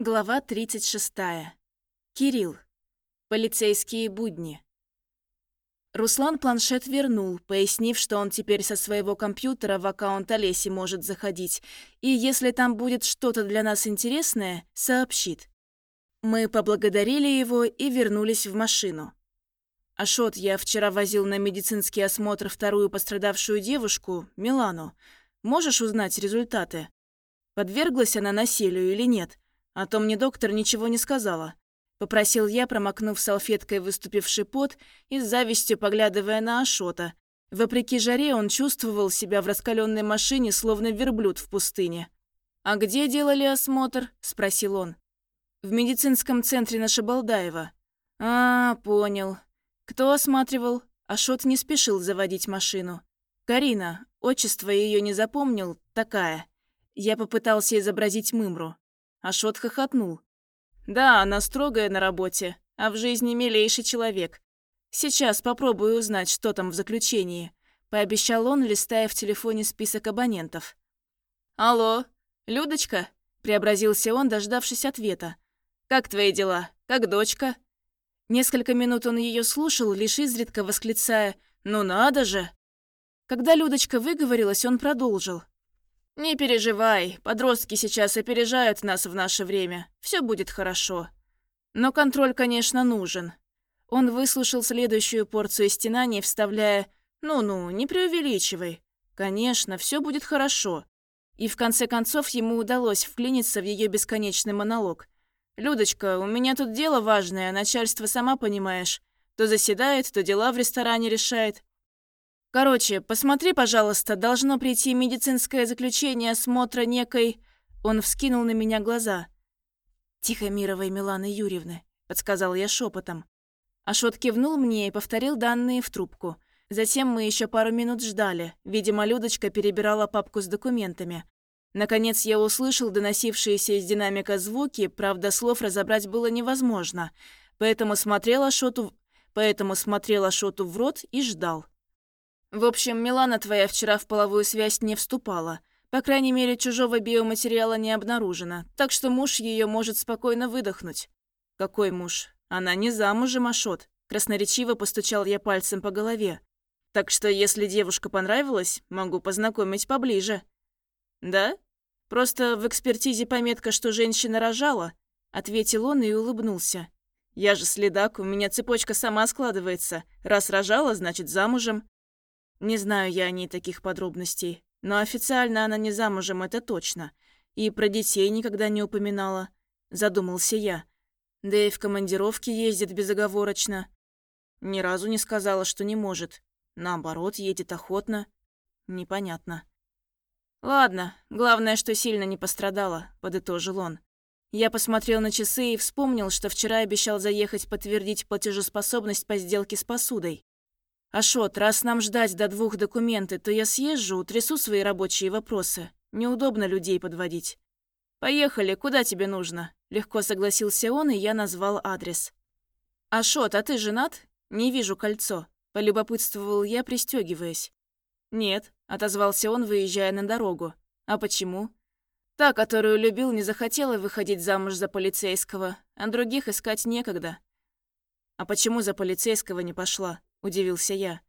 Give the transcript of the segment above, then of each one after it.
Глава 36. Кирилл. Полицейские будни. Руслан планшет вернул, пояснив, что он теперь со своего компьютера в аккаунт Олеси может заходить, и если там будет что-то для нас интересное, сообщит. Мы поблагодарили его и вернулись в машину. Ашот, я вчера возил на медицинский осмотр вторую пострадавшую девушку, Милану. Можешь узнать результаты? Подверглась она насилию или нет? А то мне доктор ничего не сказала. Попросил я, промокнув салфеткой выступивший пот и с завистью поглядывая на Ашота. Вопреки жаре он чувствовал себя в раскаленной машине, словно верблюд в пустыне. «А где делали осмотр?» – спросил он. «В медицинском центре на Шабалдаева». «А, понял. Кто осматривал?» Ашот не спешил заводить машину. «Карина. Отчество ее не запомнил. Такая». Я попытался изобразить Мымру. Ашот хохотнул. «Да, она строгая на работе, а в жизни милейший человек. Сейчас попробую узнать, что там в заключении», — пообещал он, листая в телефоне список абонентов. «Алло, Людочка?» — преобразился он, дождавшись ответа. «Как твои дела? Как дочка?» Несколько минут он ее слушал, лишь изредка восклицая «Ну надо же!». Когда Людочка выговорилась, он продолжил. «Не переживай, подростки сейчас опережают нас в наше время. Все будет хорошо. Но контроль, конечно, нужен». Он выслушал следующую порцию стенаний, вставляя «Ну-ну, не преувеличивай. Конечно, все будет хорошо». И в конце концов ему удалось вклиниться в ее бесконечный монолог. «Людочка, у меня тут дело важное, начальство, сама понимаешь. То заседает, то дела в ресторане решает. Короче, посмотри, пожалуйста, должно прийти медицинское заключение осмотра некой... Он вскинул на меня глаза. Тихомировой Миланы Юрьевны, подсказал я шепотом. Ашот кивнул мне и повторил данные в трубку. Затем мы еще пару минут ждали. Видимо, Людочка перебирала папку с документами. Наконец я услышал доносившиеся из динамика звуки, правда, слов разобрать было невозможно. Поэтому смотрел Ашоту, поэтому смотрел Ашоту в рот и ждал. В общем, Милана твоя вчера в половую связь не вступала. По крайней мере, чужого биоматериала не обнаружено, так что муж ее может спокойно выдохнуть. Какой муж? Она не замужем, Ашот. Красноречиво постучал я пальцем по голове. Так что, если девушка понравилась, могу познакомить поближе. Да? Просто в экспертизе пометка, что женщина рожала, ответил он и улыбнулся. Я же следак, у меня цепочка сама складывается. Раз рожала, значит замужем. Не знаю я о ней таких подробностей, но официально она не замужем, это точно. И про детей никогда не упоминала. Задумался я. Да и в командировке ездит безоговорочно. Ни разу не сказала, что не может. Наоборот, едет охотно. Непонятно. «Ладно, главное, что сильно не пострадала», — подытожил он. Я посмотрел на часы и вспомнил, что вчера обещал заехать подтвердить платежеспособность по сделке с посудой. «Ашот, раз нам ждать до двух документы, то я съезжу, утрясу свои рабочие вопросы. Неудобно людей подводить». «Поехали, куда тебе нужно?» Легко согласился он, и я назвал адрес. «Ашот, а ты женат?» «Не вижу кольцо», — полюбопытствовал я, пристегиваясь. «Нет», — отозвался он, выезжая на дорогу. «А почему?» «Та, которую любил, не захотела выходить замуж за полицейского, а других искать некогда». «А почему за полицейского не пошла?» – удивился я.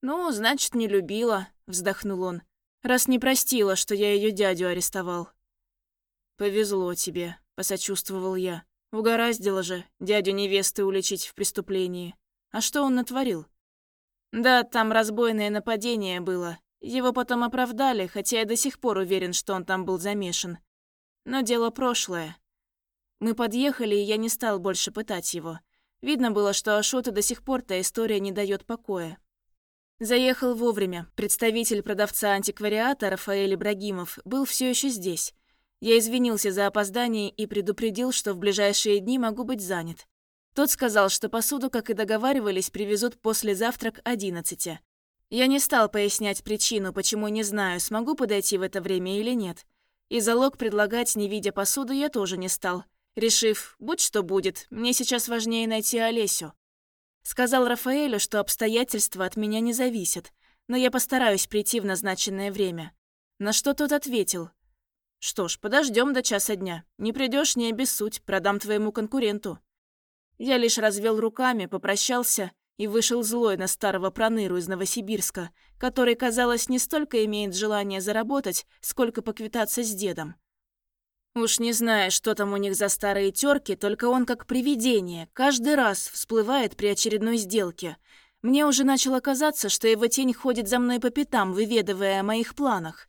«Ну, значит, не любила», – вздохнул он. «Раз не простила, что я ее дядю арестовал». «Повезло тебе», – посочувствовал я. «Угораздило же дядю невесты уличить в преступлении. А что он натворил?» «Да, там разбойное нападение было. Его потом оправдали, хотя я до сих пор уверен, что он там был замешан. Но дело прошлое. Мы подъехали, и я не стал больше пытать его. Видно было, что Ашоту до сих пор та история не дает покоя. Заехал вовремя. Представитель продавца антиквариата Рафаэль Ибрагимов был все еще здесь. Я извинился за опоздание и предупредил, что в ближайшие дни могу быть занят. Тот сказал, что посуду, как и договаривались, привезут послезавтра к 11. Я не стал пояснять причину, почему не знаю, смогу подойти в это время или нет. И залог предлагать, не видя посуду, я тоже не стал – решив, будь что будет, мне сейчас важнее найти Олесю. Сказал Рафаэлю, что обстоятельства от меня не зависят, но я постараюсь прийти в назначенное время. На что тот ответил. Что ж, подождем до часа дня. Не придешь, не обессудь, продам твоему конкуренту. Я лишь развел руками, попрощался и вышел злой на старого проныру из Новосибирска, который, казалось, не столько имеет желание заработать, сколько поквитаться с дедом. Уж не зная, что там у них за старые терки, только он как привидение, каждый раз всплывает при очередной сделке. Мне уже начало казаться, что его тень ходит за мной по пятам, выведывая о моих планах.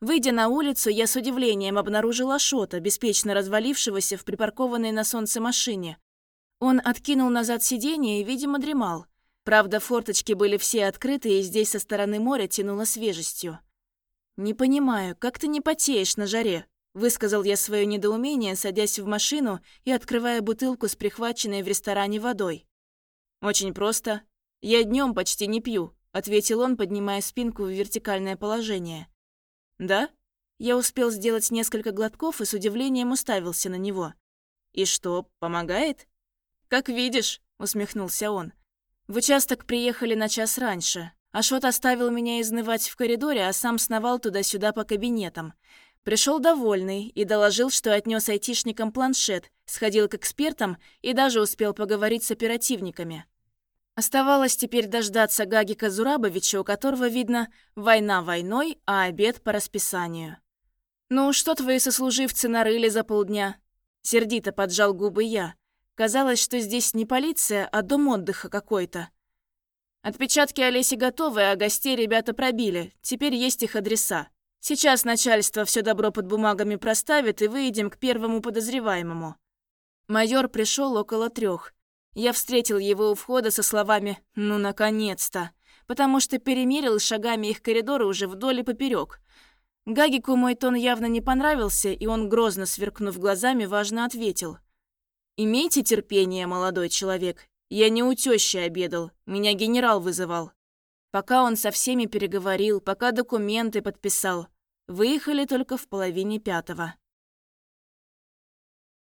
Выйдя на улицу, я с удивлением обнаружила Шота, беспечно развалившегося в припаркованной на солнце машине. Он откинул назад сиденье и, видимо, дремал. Правда, форточки были все открыты, и здесь со стороны моря тянуло свежестью. «Не понимаю, как ты не потеешь на жаре?» Высказал я свое недоумение, садясь в машину и открывая бутылку с прихваченной в ресторане водой. «Очень просто. Я днем почти не пью», — ответил он, поднимая спинку в вертикальное положение. «Да?» Я успел сделать несколько глотков и с удивлением уставился на него. «И что, помогает?» «Как видишь», — усмехнулся он. В участок приехали на час раньше. Ашот оставил меня изнывать в коридоре, а сам сновал туда-сюда по кабинетам. Пришел довольный и доложил, что отнес айтишникам планшет, сходил к экспертам и даже успел поговорить с оперативниками. Оставалось теперь дождаться Гагика Зурабовича, у которого, видно, война войной, а обед по расписанию. «Ну, что твои сослуживцы нарыли за полдня?» Сердито поджал губы я. Казалось, что здесь не полиция, а дом отдыха какой-то. Отпечатки Олеси готовы, а гостей ребята пробили. Теперь есть их адреса. Сейчас начальство все добро под бумагами проставит, и выйдем к первому подозреваемому. Майор пришел около трех. Я встретил его у входа со словами «ну, наконец-то», потому что перемерил шагами их коридоры уже вдоль и поперек. Гагику мой тон явно не понравился, и он, грозно сверкнув глазами, важно ответил. «Имейте терпение, молодой человек. Я не у тещи обедал, меня генерал вызывал. Пока он со всеми переговорил, пока документы подписал, выехали только в половине пятого.